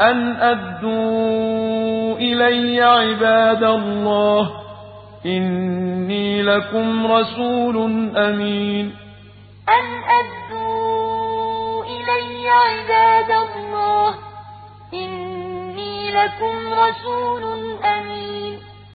أن أدوا إلي عباد الله إني لكم رسول أمين أن أدوا إلي عباد الله إني لكم رسول أمين